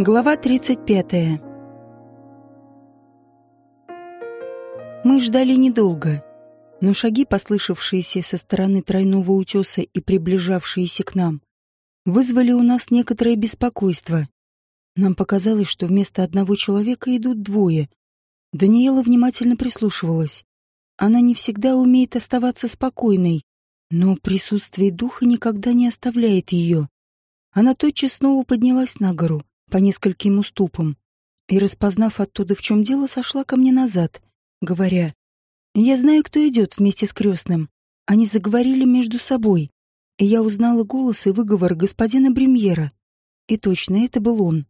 Глава 35. Мы ждали недолго, но шаги, послышавшиеся со стороны тройного утеса и приближавшиеся к нам, вызвали у нас некоторое беспокойство. Нам показалось, что вместо одного человека идут двое. Даниэла внимательно прислушивалась. Она не всегда умеет оставаться спокойной, но присутствие духа никогда не оставляет ее. Она тотчас снова поднялась на гору, по нескольким уступам, и, распознав оттуда, в чем дело, сошла ко мне назад, говоря, «Я знаю, кто идет вместе с крестным». Они заговорили между собой, и я узнала голос и выговор господина Бремьера. И точно, это был он.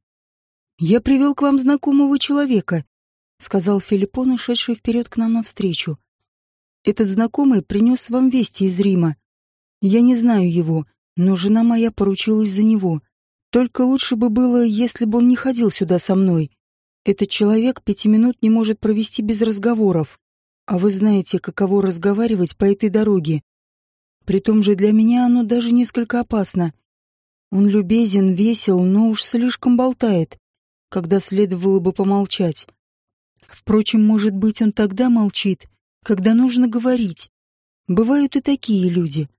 «Я привел к вам знакомого человека», — сказал Филиппон, шедший вперед к нам навстречу. «Этот знакомый принес вам вести из Рима. Я не знаю его, но жена моя поручилась за него. Только лучше бы было, если бы он не ходил сюда со мной. Этот человек пяти минут не может провести без разговоров. А вы знаете, каково разговаривать по этой дороге. При том же для меня оно даже несколько опасно. Он любезен, весел, но уж слишком болтает, когда следовало бы помолчать. Впрочем, может быть, он тогда молчит, когда нужно говорить. Бывают и такие люди.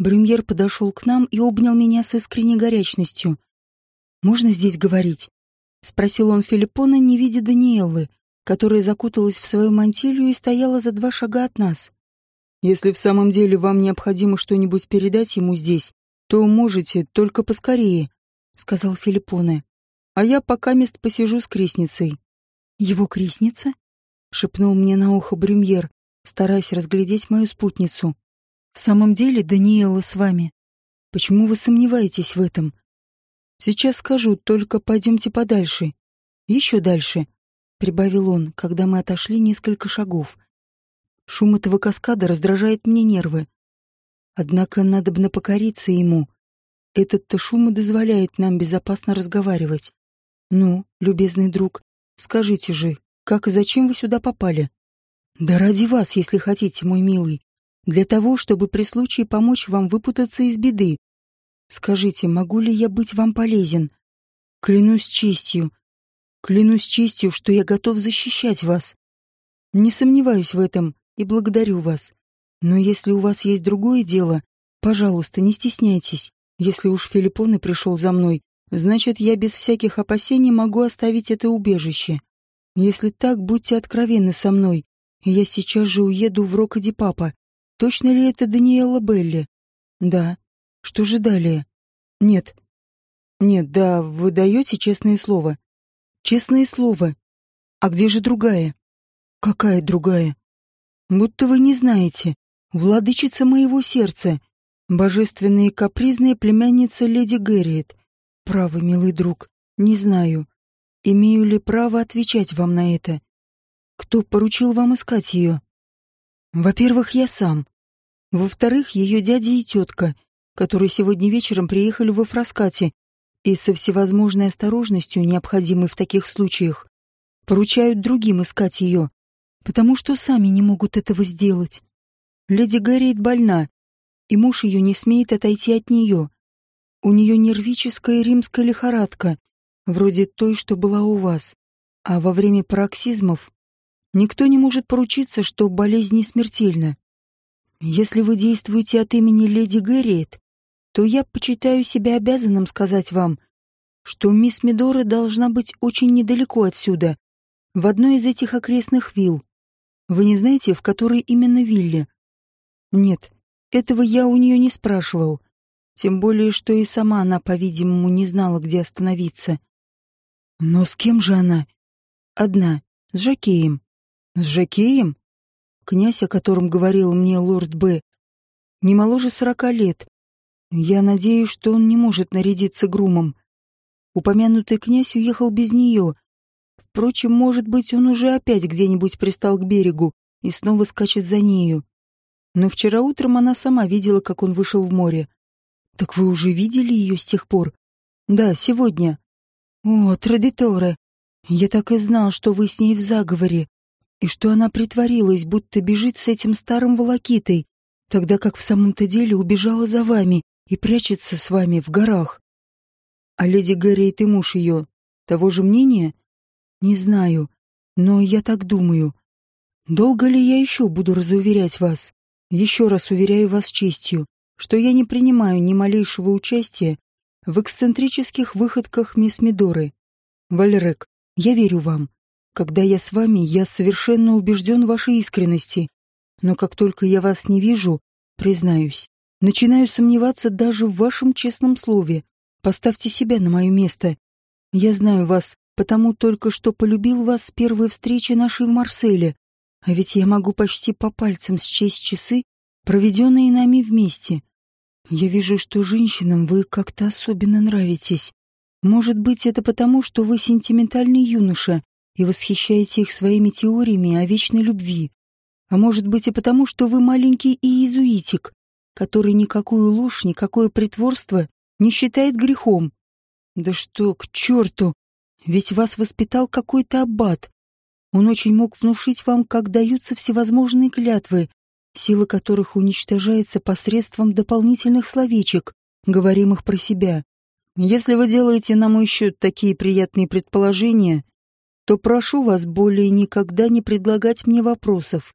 Брюмьер подошел к нам и обнял меня с искренней горячностью. «Можно здесь говорить?» — спросил он Филиппона, не видя Даниэллы, которая закуталась в свою мантилью и стояла за два шага от нас. «Если в самом деле вам необходимо что-нибудь передать ему здесь, то можете, только поскорее», — сказал Филиппоне. «А я пока мест посижу с крестницей». «Его крестница?» — шепнул мне на ухо Брюмьер, стараясь разглядеть мою спутницу. В самом деле Даниэла с вами? Почему вы сомневаетесь в этом? Сейчас скажу, только пойдемте подальше. Еще дальше, прибавил он, когда мы отошли несколько шагов. Шум этого каскада раздражает мне нервы. Однако надобно покориться ему. Этот-то шум и дозволяет нам безопасно разговаривать. Ну, любезный друг, скажите же, как и зачем вы сюда попали? Да ради вас, если хотите, мой милый для того, чтобы при случае помочь вам выпутаться из беды. Скажите, могу ли я быть вам полезен? Клянусь честью. Клянусь честью, что я готов защищать вас. Не сомневаюсь в этом и благодарю вас. Но если у вас есть другое дело, пожалуйста, не стесняйтесь. Если уж Филиппон и пришел за мной, значит, я без всяких опасений могу оставить это убежище. Если так, будьте откровенны со мной, я сейчас же уеду в Рокоди Папа. Точно ли это Даниэла Белли? Да. Что же далее? Нет. Нет, да, вы даете честное слово. Честное слово. А где же другая? Какая другая? Будто вы не знаете. Владычица моего сердца. Божественная и капризная племянница леди Гэриет. Право, милый друг, не знаю. Имею ли право отвечать вам на это? Кто поручил вам искать ее? Во-первых, я сам. Во-вторых, ее дядя и тетка, которые сегодня вечером приехали во Фраскате и со всевозможной осторожностью, необходимой в таких случаях, поручают другим искать ее, потому что сами не могут этого сделать. Леди Гарриет больна, и муж ее не смеет отойти от нее. У нее нервическая римская лихорадка, вроде той, что была у вас, а во время пароксизмов Никто не может поручиться, что болезнь не смертельна. Если вы действуете от имени леди Гэриет, то я почитаю себя обязанным сказать вам, что мисс Мидора должна быть очень недалеко отсюда, в одной из этих окрестных вилл. Вы не знаете, в которой именно вилле? Нет, этого я у нее не спрашивал. Тем более, что и сама она, по-видимому, не знала, где остановиться. Но с кем же она? Одна, с Жакеем. С Жакеем? Князь, о котором говорил мне лорд Б, не моложе сорока лет. Я надеюсь, что он не может нарядиться грумом. Упомянутый князь уехал без нее. Впрочем, может быть, он уже опять где-нибудь пристал к берегу и снова скачет за нею. Но вчера утром она сама видела, как он вышел в море. Так вы уже видели ее с тех пор? Да, сегодня. О, Традиторе, я так и знал, что вы с ней в заговоре и что она притворилась, будто бежит с этим старым волокитой, тогда как в самом-то деле убежала за вами и прячется с вами в горах. А леди Гарриет и муж ее Того же мнения? Не знаю, но я так думаю. Долго ли я еще буду разуверять вас? Еще раз уверяю вас честью, что я не принимаю ни малейшего участия в эксцентрических выходках мисс Мидоры. Валерек, я верю вам. Когда я с вами, я совершенно убежден в вашей искренности. Но как только я вас не вижу, признаюсь, начинаю сомневаться даже в вашем честном слове. Поставьте себя на мое место. Я знаю вас, потому только что полюбил вас с первой встречи нашей в Марселе. А ведь я могу почти по пальцам счесть часы, проведенные нами вместе. Я вижу, что женщинам вы как-то особенно нравитесь. Может быть, это потому, что вы сентиментальный юноша и восхищаете их своими теориями о вечной любви. А может быть и потому, что вы маленький иезуитик, который никакую ложь, никакое притворство не считает грехом. Да что, к черту! Ведь вас воспитал какой-то аббат. Он очень мог внушить вам, как даются всевозможные клятвы, сила которых уничтожается посредством дополнительных словечек, говоримых про себя. Если вы делаете на мой счет такие приятные предположения, то прошу вас более никогда не предлагать мне вопросов.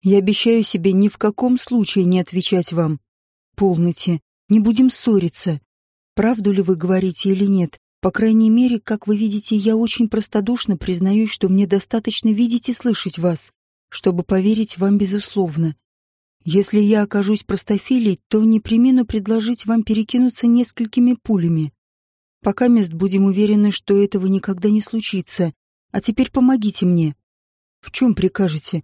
Я обещаю себе ни в каком случае не отвечать вам. Полноте, не будем ссориться. Правду ли вы говорите или нет? По крайней мере, как вы видите, я очень простодушно признаюсь, что мне достаточно видеть и слышать вас чтобы поверить вам безусловно. Если я окажусь простофилей, то не примену предложить вам перекинуться несколькими пулями. Пока мест будем уверены, что этого никогда не случится. А теперь помогите мне. В чем прикажете?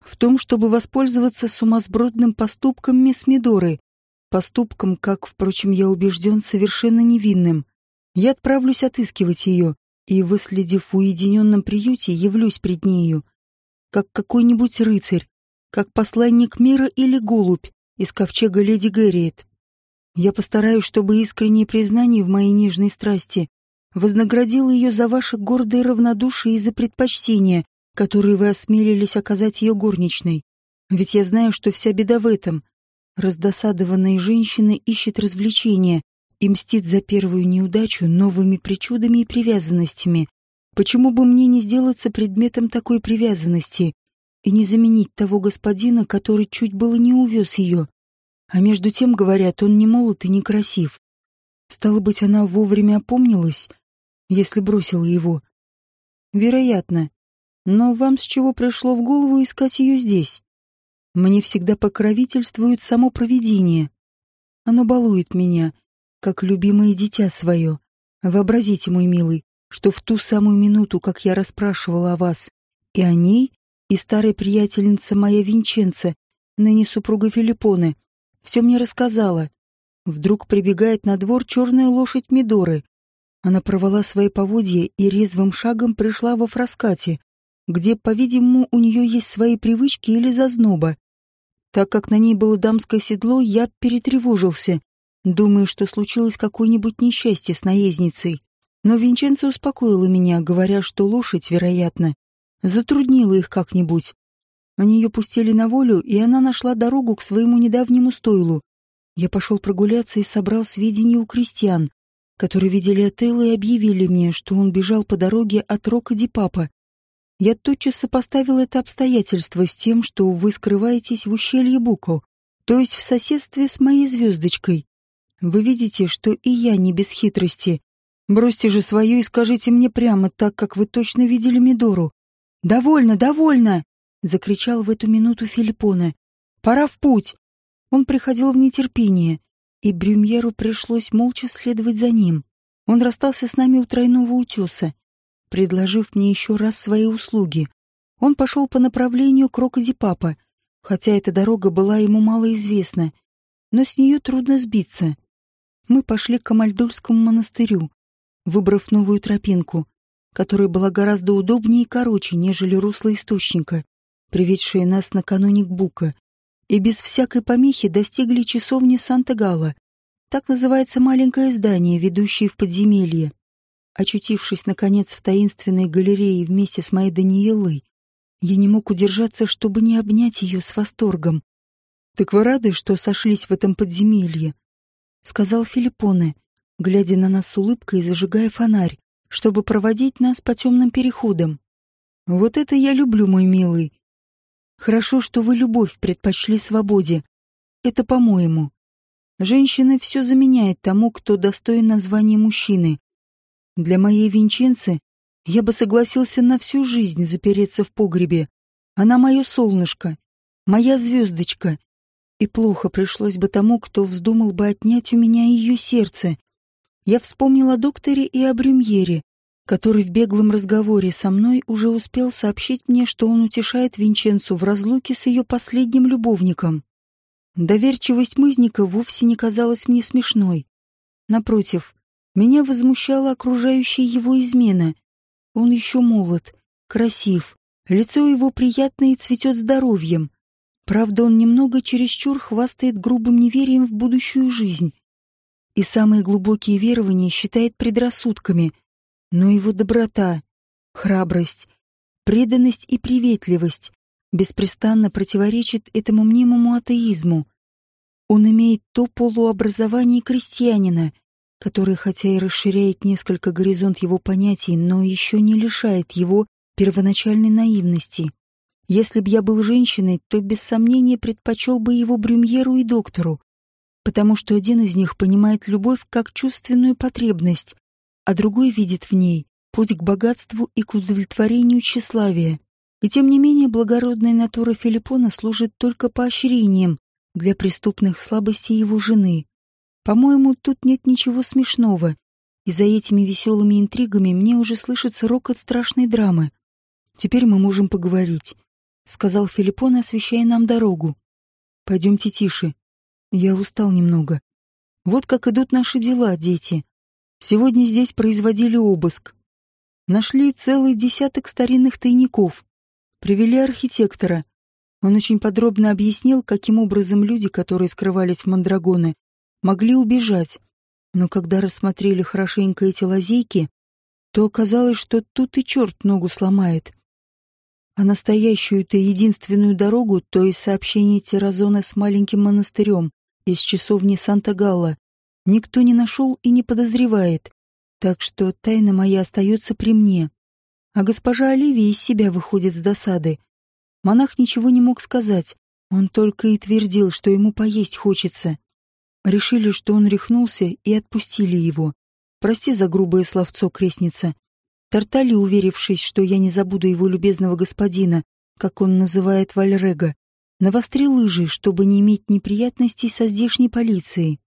В том, чтобы воспользоваться сумасбродным поступком мисс Мидоры. Поступком, как, впрочем, я убежден, совершенно невинным. Я отправлюсь отыскивать ее, и, выследив в уединенном приюте, явлюсь пред нею как какой-нибудь рыцарь, как посланник мира или голубь из ковчега леди Гэриет. Я постараюсь, чтобы искреннее признание в моей нежной страсти вознаградило ее за ваше гордое равнодушие и за предпочтение, которые вы осмелились оказать ее горничной. Ведь я знаю, что вся беда в этом. Раздосадованная женщина ищет развлечения и мстит за первую неудачу новыми причудами и привязанностями, Почему бы мне не сделаться предметом такой привязанности и не заменить того господина, который чуть было не увез ее? А между тем, говорят, он не молод и не красив. Стало быть, она вовремя опомнилась, если бросила его. Вероятно. Но вам с чего пришло в голову искать ее здесь? Мне всегда покровительствует само провидение. Оно балует меня, как любимое дитя свое. Вообразите, мой милый, что в ту самую минуту, как я расспрашивала о вас, и о ней, и старая приятельница моя Винченца, ныне супруга Филиппоны, все мне рассказала. Вдруг прибегает на двор черная лошадь Мидоры. Она провела свои поводья и резвым шагом пришла во Фраскате, где, по-видимому, у нее есть свои привычки или зазноба. Так как на ней было дамское седло, я перетревожился, думая, что случилось какое-нибудь несчастье с наездницей. Но Винченцо успокоила меня, говоря, что лошадь, вероятно, затруднила их как-нибудь. Они ее пустили на волю, и она нашла дорогу к своему недавнему стойлу. Я пошел прогуляться и собрал сведения у крестьян, которые видели Отелло и объявили мне, что он бежал по дороге от Рока Папа. Я тотчас сопоставил это обстоятельство с тем, что вы скрываетесь в ущелье Буко, то есть в соседстве с моей звездочкой. Вы видите, что и я не без хитрости, Бросьте же свое и скажите мне прямо так, как вы точно видели Мидору. «Довольно, довольно!» — закричал в эту минуту Филиппоне. «Пора в путь!» Он приходил в нетерпение, и Брюмьеру пришлось молча следовать за ним. Он расстался с нами у тройного утеса, предложив мне еще раз свои услуги. Он пошел по направлению к Рокоди-Папа, хотя эта дорога была ему мало известна, но с нее трудно сбиться. Мы пошли к Камальдульскому монастырю, выбрав новую тропинку, которая была гораздо удобнее и короче, нежели русло источника, приведшее нас накануне к Бука, и без всякой помехи достигли часовни Санта-Гала. Так называется маленькое здание, ведущее в подземелье. Очутившись, наконец, в таинственной галерее вместе с моей Даниелой, я не мог удержаться, чтобы не обнять ее с восторгом. «Так вы рады, что сошлись в этом подземелье?» — сказал Филиппоне, глядя на нас с улыбкой и зажигая фонарь, чтобы проводить нас по темным переходам. Вот это я люблю, мой милый. Хорошо, что вы любовь предпочли свободе. Это по-моему. Женщина все заменяет тому, кто достоин названия мужчины. Для моей Винченцы я бы согласился на всю жизнь запереться в погребе. Она мое солнышко, моя звездочка. И плохо пришлось бы тому, кто вздумал бы отнять у меня ее сердце. Я вспомнил о докторе и о Брюмьере, который в беглом разговоре со мной уже успел сообщить мне, что он утешает Винченцу в разлуке с ее последним любовником. Доверчивость мызника вовсе не казалась мне смешной. Напротив, меня возмущала окружающая его измена. Он еще молод, красив, лицо его приятное и цветет здоровьем. Правда, он немного чересчур хвастает грубым неверием в будущую жизнь. И самые глубокие верования считает предрассудками — но его доброта, храбрость, преданность и приветливость беспрестанно противоречит этому мнимому атеизму. Он имеет то полуобразование крестьянина, которое хотя и расширяет несколько горизонт его понятий, но еще не лишает его первоначальной наивности. Если б я был женщиной, то без сомнения предпочел бы его Брюмьеру и доктору, потому что один из них понимает любовь как чувственную потребность, а другой видит в ней путь к богатству и к удовлетворению тщеславия. И тем не менее благородная натура Филиппона служит только поощрением для преступных слабостей его жены. По-моему, тут нет ничего смешного, и за этими веселыми интригами мне уже слышится рокот страшной драмы. «Теперь мы можем поговорить», — сказал Филиппон, освещая нам дорогу. «Пойдемте тише. Я устал немного. Вот как идут наши дела, дети. Сегодня здесь производили обыск. Нашли целый десяток старинных тайников. Привели архитектора. Он очень подробно объяснил, каким образом люди, которые скрывались в Мандрагоне, могли убежать. Но когда рассмотрели хорошенько эти лазейки, то оказалось, что тут и черт ногу сломает. А настоящую-то единственную дорогу, то есть сообщение Тиразона с маленьким монастырем из часовни Санта-Галла, никто не нашел и не подозревает, так что тайна моя остается при мне. А госпожа Оливия из себя выходит с досады. Монах ничего не мог сказать, он только и твердил, что ему поесть хочется. Решили, что он рехнулся, и отпустили его. Прости за грубое словцо, крестница. Тартали, уверившись, что я не забуду его любезного господина, как он называет Вальрега, навострил лыжи, чтобы не иметь неприятностей со здешней полицией.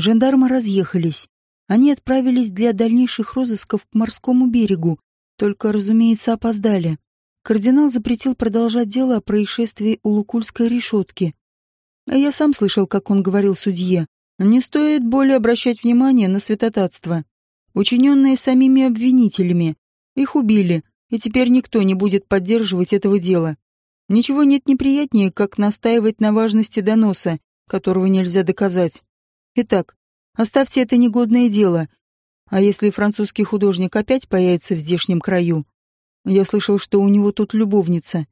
Жандармы разъехались. Они отправились для дальнейших розысков к морскому берегу, только, разумеется, опоздали. Кардинал запретил продолжать дело о происшествии у Лукульской решетки. А я сам слышал, как он говорил судье. Не стоит более обращать внимание на святотатство, учиненное самими обвинителями. Их убили, и теперь никто не будет поддерживать этого дела. Ничего нет неприятнее, как настаивать на важности доноса, которого нельзя доказать. Итак, оставьте это негодное дело. А если французский художник опять появится в здешнем краю, я слышал, что у него тут любовница,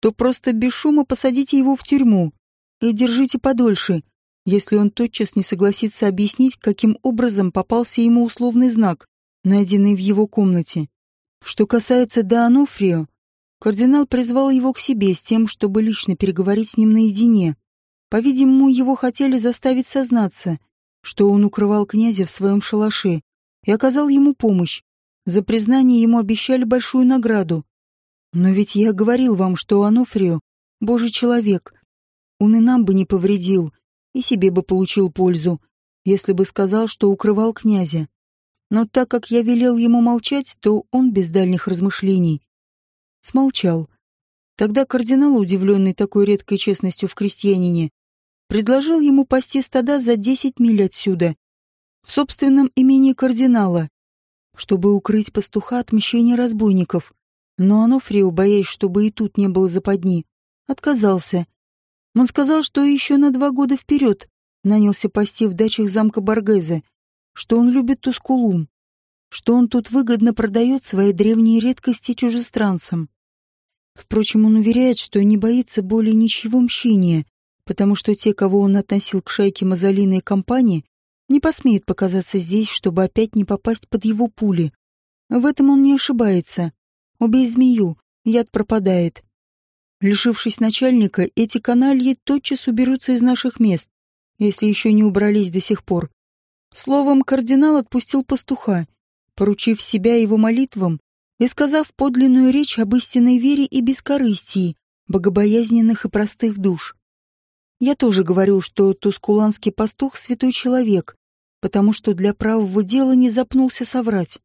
то просто без шума посадите его в тюрьму и держите подольше, если он тотчас не согласится объяснить, каким образом попался ему условный знак, найденный в его комнате. Что касается Даонофрио, кардинал призвал его к себе с тем, чтобы лично переговорить с ним наедине. По-видимому, его хотели заставить сознаться, что он укрывал князя в своем шалаше и оказал ему помощь. За признание ему обещали большую награду. Но ведь я говорил вам, что Анофрио — божий человек. Он и нам бы не повредил, и себе бы получил пользу, если бы сказал, что укрывал князя. Но так как я велел ему молчать, то он без дальних размышлений смолчал. Тогда кардинал, удивленный такой редкой честностью в крестьянине, предложил ему пасти стада за десять миль отсюда, в собственном имении кардинала, чтобы укрыть пастуха от мщения разбойников. Но Анофрио, боясь, чтобы и тут не было западни, отказался. Он сказал, что еще на два года вперед нанялся пасти в дачах замка Баргезе, что он любит Тускулум, что он тут выгодно продает свои древние редкости чужестранцам. Впрочем, он уверяет, что не боится более ничего мщения, потому что те, кого он относил к шайке Мазолины и компании, не посмеют показаться здесь, чтобы опять не попасть под его пули. В этом он не ошибается. Убей змею, яд пропадает. Лишившись начальника, эти канальи тотчас уберутся из наших мест, если еще не убрались до сих пор. Словом, кардинал отпустил пастуха, поручив себя его молитвам и сказав подлинную речь об истинной вере и бескорыстии, богобоязненных и простых душ. Я тоже говорю, что тускуланский пастух — святой человек, потому что для правого дела не запнулся соврать.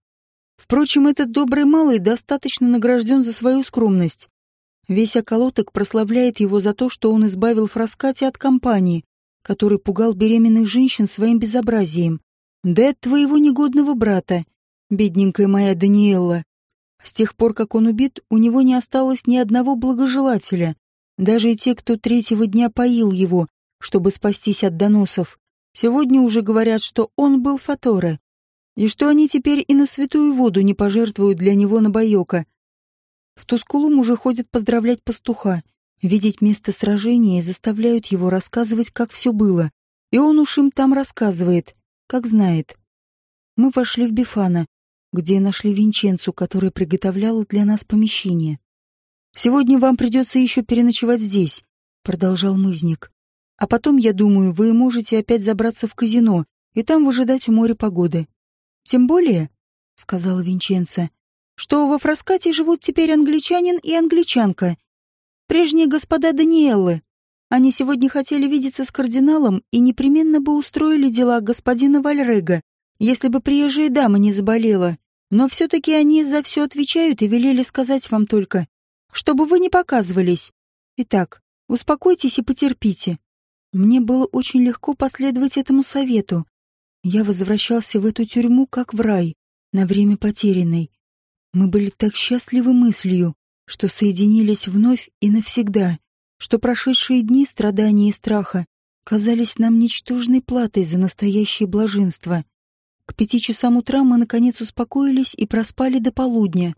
Впрочем, этот добрый малый достаточно награжден за свою скромность. Весь околоток прославляет его за то, что он избавил Фраскати от компании, который пугал беременных женщин своим безобразием. Да от твоего негодного брата, бедненькая моя Даниэлла. С тех пор, как он убит, у него не осталось ни одного благожелателя. Даже и те, кто третьего дня поил его, чтобы спастись от доносов. Сегодня уже говорят, что он был Фаторе, и что они теперь и на святую воду не пожертвуют для него на Байока. В Тускулум уже ходят поздравлять пастуха, видеть место сражения и заставляют его рассказывать, как все было. И он уж им там рассказывает, как знает. Мы вошли в Бифана, где нашли Винченцу, которая приготовляла для нас помещение. «Сегодня вам придется еще переночевать здесь», — продолжал мызник. «А потом, я думаю, вы можете опять забраться в казино и там выжидать у моря погоды. Тем более, — сказала Винченца, — что во Фраскате живут теперь англичанин и англичанка. Прежние господа Даниэллы. Они сегодня хотели видеться с кардиналом и непременно бы устроили дела господина Вальрега, если бы приезжая дама не заболела. Но все-таки они за все отвечают и велели сказать вам только, чтобы вы не показывались. Итак, успокойтесь и потерпите. Мне было очень легко последовать этому совету. Я возвращался в эту тюрьму как в рай, на время потерянной. Мы были так счастливы мыслью, что соединились вновь и навсегда, что прошедшие дни страдания и страха казались нам ничтожной платой за настоящее блаженство. К пяти часам утра мы, наконец, успокоились и проспали до полудня.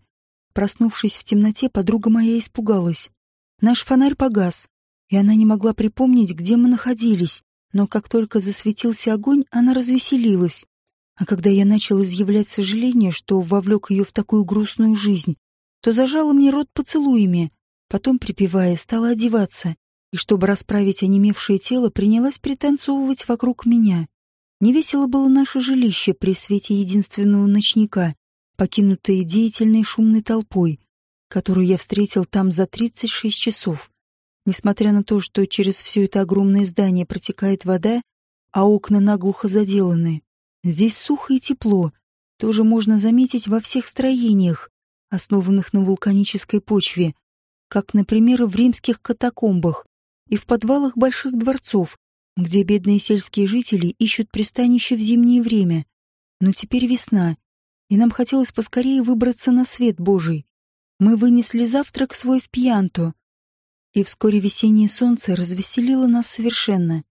Проснувшись в темноте, подруга моя испугалась. Наш фонарь погас, и она не могла припомнить, где мы находились, но как только засветился огонь, она развеселилась. А когда я начал изъявлять сожаление, что вовлек ее в такую грустную жизнь, то зажала мне рот поцелуями, потом, припевая, стала одеваться, и, чтобы расправить онемевшее тело, принялась пританцовывать вокруг меня. Невесело было наше жилище при свете единственного ночника, покинутое деятельной шумной толпой, которую я встретил там за 36 часов. Несмотря на то, что через все это огромное здание протекает вода, а окна наглухо заделаны, здесь сухо и тепло, тоже можно заметить во всех строениях, основанных на вулканической почве, как, например, в римских катакомбах и в подвалах больших дворцов, где бедные сельские жители ищут пристанище в зимнее время. Но теперь весна, и нам хотелось поскорее выбраться на свет Божий. Мы вынесли завтрак свой в Пьянто, и вскоре весеннее солнце развеселило нас совершенно.